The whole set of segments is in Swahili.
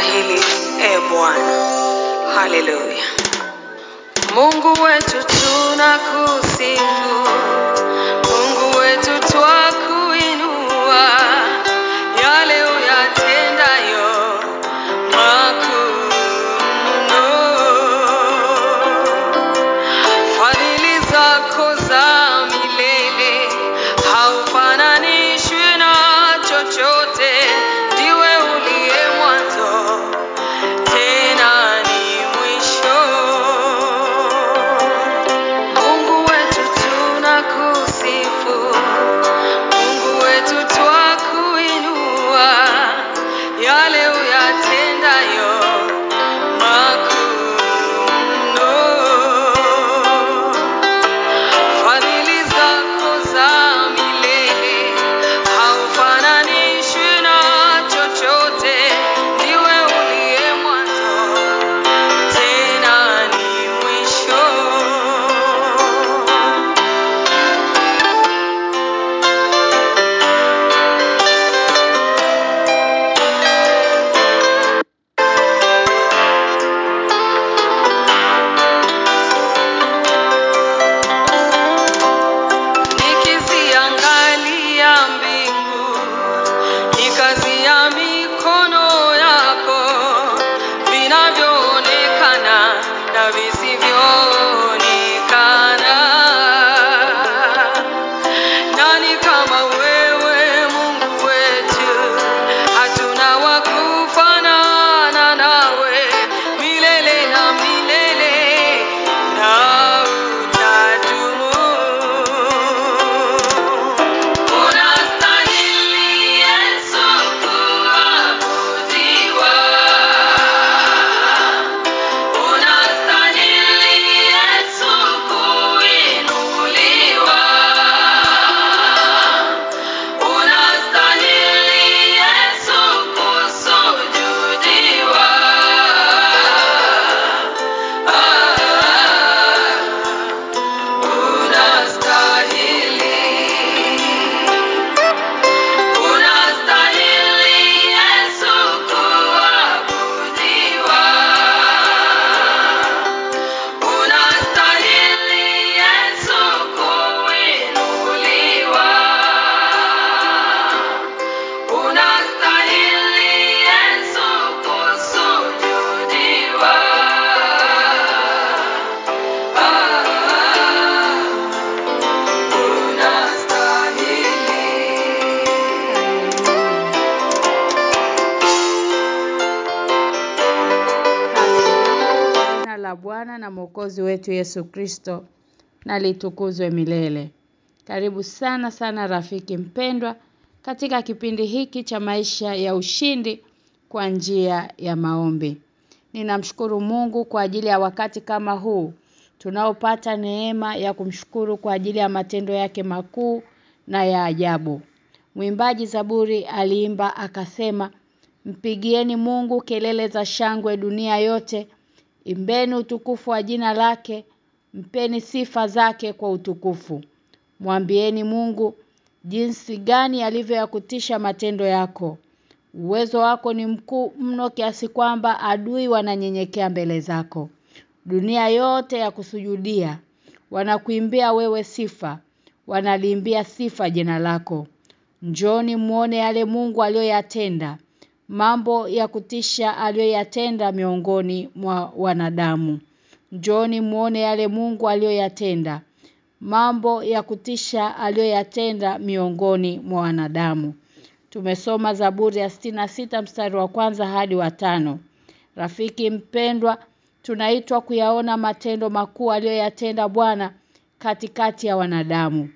hili e Bwana. Haleluya. Mungu wetu tunakusifu. La Bwana na Mwokozi wetu Yesu Kristo na litukuzwe milele. Karibu sana sana rafiki mpendwa katika kipindi hiki cha maisha ya ushindi kwa njia ya maombi. Ninamshukuru Mungu kwa ajili ya wakati kama huu tunaopata neema ya kumshukuru kwa ajili ya matendo yake makuu na ya ajabu. Mwimbaji Zaburi aliimba akasema Mpigieni Mungu kelele za shangwe dunia yote. Imbeni utukufu wa jina lake, mpeni sifa zake kwa utukufu. Mwambieni Mungu jinsi gani alivyo ya kutisha matendo yako. Uwezo wako ni mkuu mno kiasi kwamba adui wananyenyekea mbele zako. Dunia yote ya kusujudia, wanakuimbia wewe sifa, wanaliimbia sifa jina lako. Njoni muone yale Mungu aliyoyatenda mambo ya kutisha aliyoyatenda miongoni mwa wanadamu. Njoni muone yale Mungu aliyoyatenda mambo ya kutisha aliyoyatenda miongoni mwa wanadamu. Tumesoma Zaburi ya sita mstari wa kwanza hadi wa tano. Rafiki mpendwa, tunaitwa kuyaona matendo makuu aliyoyatenda Bwana katikati ya wanadamu.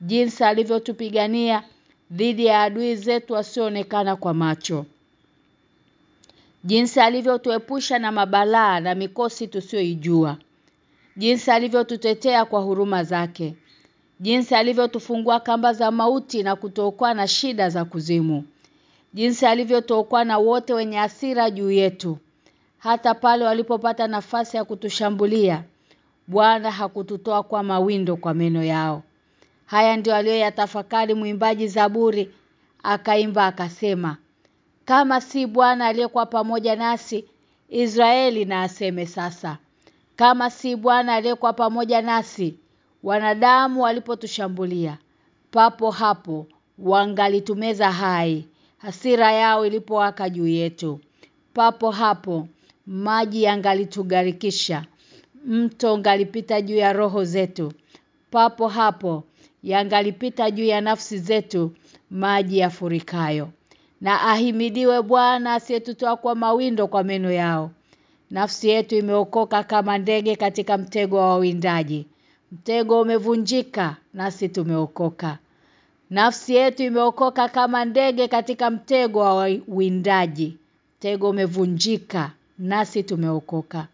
Jinsi alivyotupigania dhidi ya adui zetu wasioonekana kwa macho. Jinsi alivyotuepusha na mabalaa na mikosi tusiyoijua. Jinsi alivyotutetea kwa huruma zake. Jinsi alivyotufungua kamba za mauti na kutuokoa na shida za kuzimu. Jinsi alivyotuokoa na wote wenye asira juu yetu. Hata pale walipopata nafasi ya kutushambulia, Bwana hakututoa kwa mawindo kwa meno yao. Haya ndio aliyoyatafakari mwimbaji Zaburi akaimba akasema Kama si Bwana aliyekuwa pamoja nasi, Israeli na aseme sasa. Kama si Bwana aliyekuwa pamoja nasi, wanadamu walipotushambulia, papo hapo wangalitumeza hai. Hasira yao ilipowaka juu yetu. Papo hapo maji yangalitugarikisha. Mto ngalipita juu ya roho zetu. Papo hapo yangalipita juu ya nafsi zetu maji yafurikayo. Na ahimidiwe Bwana asiyetutoa kwa mawindo kwa meno yao. Nafsi yetu imeokoka kama ndege katika mtego wa wawindaji. Mtego umevunjika nasi tumeokoka. Nafsi yetu imeokoka kama ndege katika mtego wa wawindaji. Mtego umevunjika nasi tumeokoka.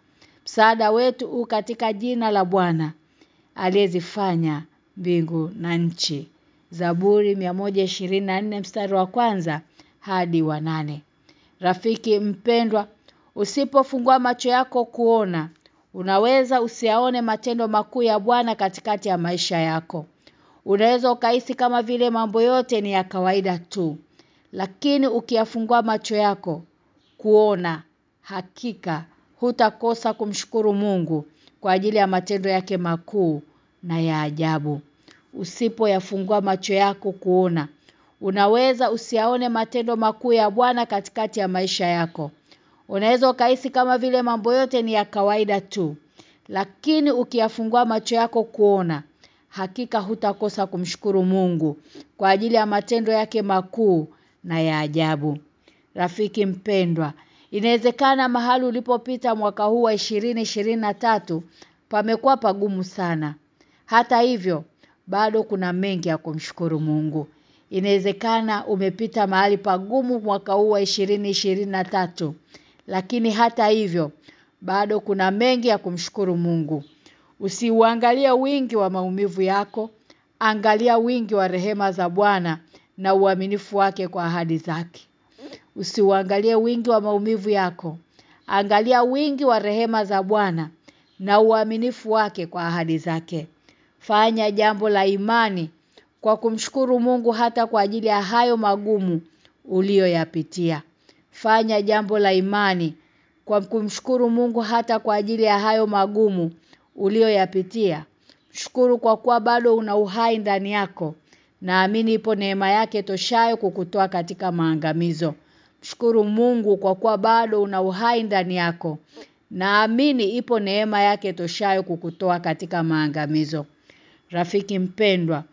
Msaada wetu u katika jina la Bwana aliyezifanya mbingu na nchi. Zaburi 124 mstari wa kwanza hadi wanane. Rafiki mpendwa, usipofungua macho yako kuona, unaweza usiaone matendo makuu ya Bwana katikati ya maisha yako. Unaweza ukahisi kama vile mambo yote ni ya kawaida tu. Lakini ukiyafungua macho yako kuona hakika hutakosa kumshukuru Mungu kwa ajili ya matendo yake makuu na ya ajabu. Usipoyafungua macho yako kuona unaweza usiaone matendo makuu ya Bwana katikati ya maisha yako. Unaweza ukahisi kama vile mambo yote ni ya kawaida tu. Lakini ukiyafungua macho yako kuona hakika hutakosa kumshukuru Mungu kwa ajili ya matendo yake makuu na ya ajabu. Rafiki mpendwa, inawezekana mahali ulipopita mwaka huu wa 2023 pamekuwa pagumu sana. Hata hivyo, bado kuna mengi ya kumshukuru Mungu. Inawezekana umepita mahali pagumu mwaka huu wa 2023. Lakini hata hivyo, bado kuna mengi ya kumshukuru Mungu. Usiuangalie wingi wa maumivu yako, angalia wingi wa rehema za Bwana na uaminifu wake kwa ahadi zake. Usiuangalie wingi wa maumivu yako, angalia wingi wa rehema za Bwana na uaminifu wake kwa ahadi zake. Fanya jambo la imani kwa kumshukuru Mungu hata kwa ajili ya hayo magumu uliyoyapitia. Fanya jambo la imani kwa kumshukuru Mungu hata kwa ajili ya hayo magumu uliyoyapitia. Shukuru kwa kuwa bado una uhai ndani yako. Naamini ipo neema yake toshayo kukutoa katika maangamizo. Mshukuru Mungu kwa kuwa bado una uhai ndani yako. Naamini ipo neema yake toshayo kukutoa katika maangamizo. Rafiki mpendwa,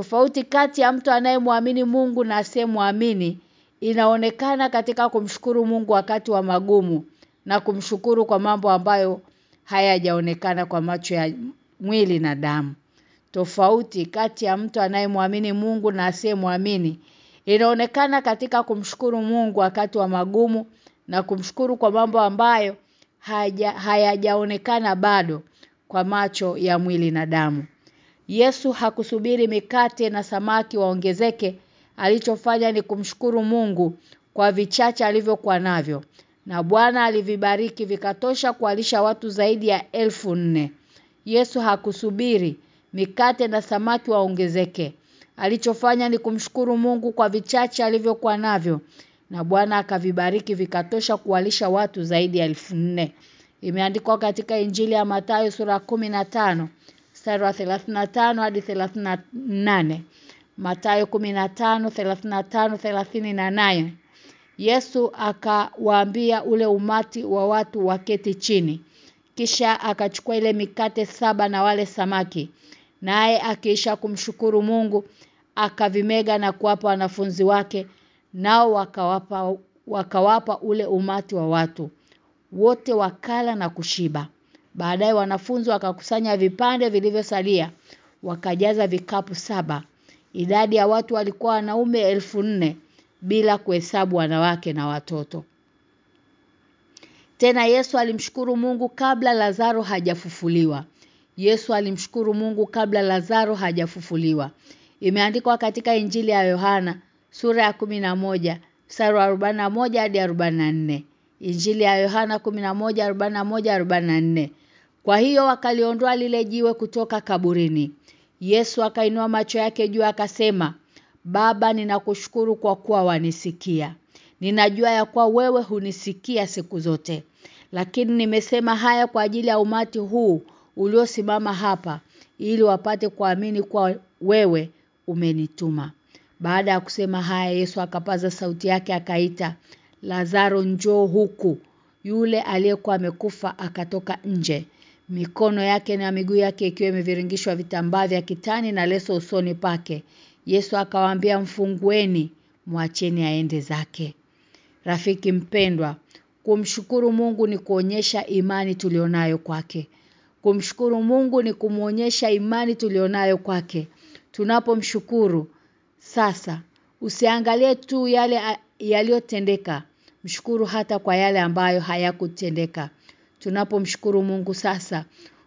tofauti kati ya mtu anayemwamini Mungu na asiyemwamini inaonekana katika kumshukuru Mungu wakati wa magumu na kumshukuru kwa mambo ambayo hayajaonekana kwa macho ya mwili na damu. Tofauti kati ya mtu anayemwamini Mungu na asiyemwamini inaonekana katika kumshukuru Mungu wakati wa magumu na kumshukuru kwa mambo ambayo hayajaonekana bado kwa macho ya mwili na damu. Yesu hakusubiri mikate na samaki waongezeke, alichofanya ni kumshukuru Mungu kwa vichache alivyokuwa navyo. Na Bwana alivibariki vikatosha kualisha watu zaidi ya elfu nne. Yesu hakusubiri mikate na samaki waongezeke. Alichofanya ni kumshukuru Mungu kwa vichache alivyokuwa navyo. Na Bwana akavibariki vikatosha kuwalisha watu zaidi ya elfu nne. Imeandikwa katika Injili ya Mathayo sura 15 mstari wa 35 hadi 38. Mathayo 15 35 38. Yesu akawaambia ule umati wa watu waketi chini. Kisha akachukua ile mikate saba na wale samaki. Naye akiisha kumshukuru Mungu akavimega na kuwapa wanafunzi wake nao wakawapa wakawapa ule umati wa watu. Wote wakala na kushiba. Baadaye wanafunzi wakakusanya vipande vilivyosalia wakajaza vikapu saba. Idadi ya watu walikuwa wanaume elfu nne bila kuhesabu wanawake na watoto. Tena Yesu alimshukuru Mungu kabla Lazaro hajafufuliwa. Yesu alimshukuru Mungu kabla Lazaro hajafufuliwa. Imeandikwa katika Injili ya Yohana sura ya 11 mstari wa 41 hadi 44. Injili ya Yohana 11:41-44. Kwa hiyo wakaliondoa lile jiwe kutoka kaburini. Yesu akainua macho yake juu akasema, "Baba ninakushukuru kwa kuwa wanisikia. Ninajua ya kuwa wewe hunisikia siku zote. Lakini nimesema haya kwa ajili ya umati huu uliosimama hapa ili wapate kuamini kwa wewe umenituma. Baada ya kusema haya Yesu akapaza sauti yake akaita Lazaro njoo huku. Yule aliyekuwa amekufa akatoka nje. Mikono yake na miguu yake ikiwa imeviringishwa vitambaa vya kitani na leso usoni pake. Yesu akawaambia mfungueni, mwacheni aende zake. Rafiki mpendwa, kumshukuru Mungu ni kuonyesha imani tulionayo kwake. Kumshukuru Mungu ni kumuonyesha imani tulionayo kwake. Tunapomshukuru sasa usiangalie tu yale yaliyotendeka. Mshukuru hata kwa yale ambayo hayakutendeka. Tunapomshukuru Mungu sasa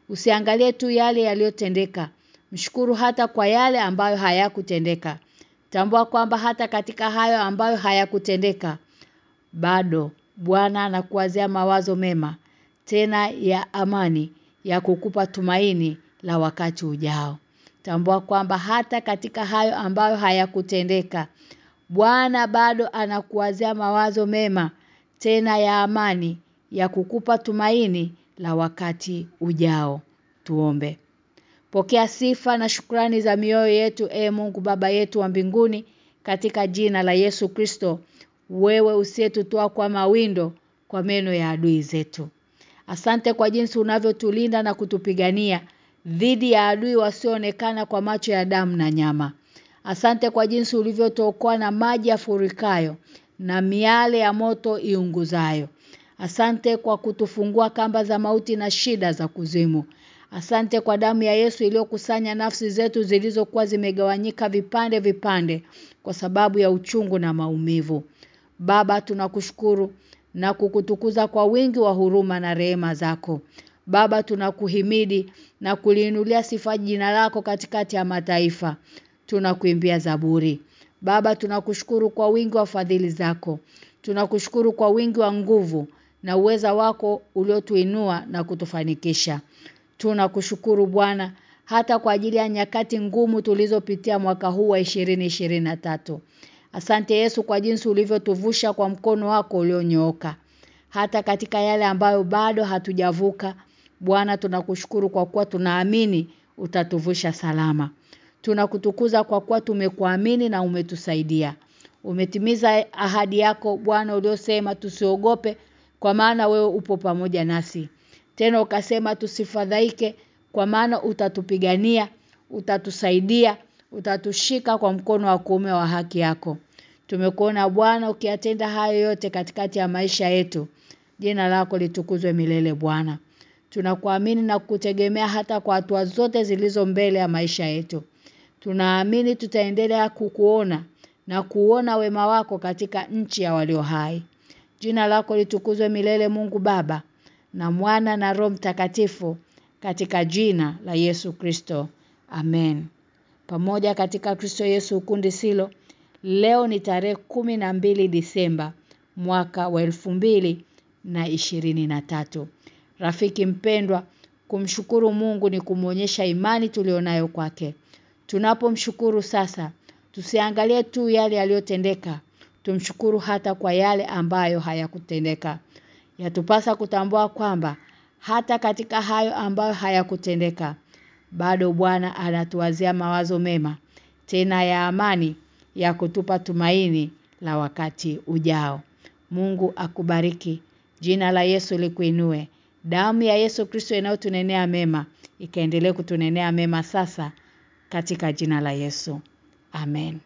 usiangalie tu yale yaliyotendeka. Mshukuru hata kwa yale ambayo hayakutendeka. Tambua kwamba hata katika hayo ambayo hayakutendeka bado Bwana anakuwazia mawazo mema tena ya amani ya kukupa tumaini la wakati ujao. Tambua kwamba hata katika hayo ambayo hayakutendeka Bwana bado anakuwazia mawazo mema tena ya amani ya kukupa tumaini la wakati ujao. Tuombe. Pokea sifa na shukrani za mioyo yetu e Mungu Baba yetu wa mbinguni katika jina la Yesu Kristo. Wewe usiyetutoa kwa mawindo kwa meno ya adui zetu. Asante kwa jinsi unavyotulinda na kutupigania dhidi ya adui wasioonekana kwa macho ya damu na nyama. Asante kwa jinsi ulivyotuokoa na maji ya furikayo na miale ya moto iunguzayo. Asante kwa kutufungua kamba za mauti na shida za kuzimu. Asante kwa damu ya Yesu iliyokusanya nafsi zetu zilizokuwa zimegawanyika vipande vipande kwa sababu ya uchungu na maumivu. Baba tunakushukuru na kukutukuza kwa wingi wa huruma na rehema zako. Baba tunakuhimidi na kuliinulia sifa jina lako katikati ya mataifa. Tunakuimbia zaburi. Baba tunakushukuru kwa wingi wa fadhili zako. Tunakushukuru kwa wingi wa nguvu na uweza wako uliotuinua na kutufanikisha. Tunakushukuru Bwana hata kwa ajili ya nyakati ngumu tulizopitia mwaka huu wa 2023. Asante Yesu kwa jinsi ulivyotuvusha kwa mkono wako ulionyooka. Hata katika yale ambayo bado hatujavuka, Bwana tunakushukuru kwa kuwa tunaamini utatuvusha salama. Tunakutukuza kwa kuwa tumekuamini na umetusaidia. Umetimiza ahadi yako Bwana uliosema tusiogope kwa maana wewe upo pamoja nasi. Tena ukasema tusifadhaike kwa maana utatupigania, utatusaidia, utatushika kwa mkono wa kuume wa haki yako. Tumekuona Bwana ukiyatenda hayo yote katikati ya maisha yetu. Jina lako litukuzwe milele Bwana. Tunakuamini na kutegemea hata kwa hatua zote zilizo mbele ya maisha yetu. Tunaamini tutaendelea kukuona na kuona wema wako katika nchi ya walio hai. Jina lako litukuzwe milele Mungu Baba na Mwana na Roho Mtakatifu katika jina la Yesu Kristo. Amen. Pamoja katika Kristo Yesu ukundi silo leo ni tarehe mbili Disemba mwaka wa mbili na ishirini na tatu. Rafiki mpendwa kumshukuru Mungu ni kumuonyesha imani tulionayo kwake. Tunapomshukuru sasa tusiangalie tu yale yaliyotendeka tumshukuru hata kwa yale ambayo hayakutendeka. Yatupasa kutambua kwamba hata katika hayo ambayo hayakutendeka bado Bwana anatuwazia mawazo mema tena ya amani ya kutupa tumaini la wakati ujao. Mungu akubariki. Jina la Yesu likuinue. Damu ya Yesu Kristo inayotunenea mema ikaendelee kutunenea mema sasa katika jina la Yesu. Amen.